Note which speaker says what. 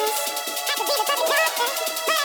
Speaker 1: I could be the perfect doctor.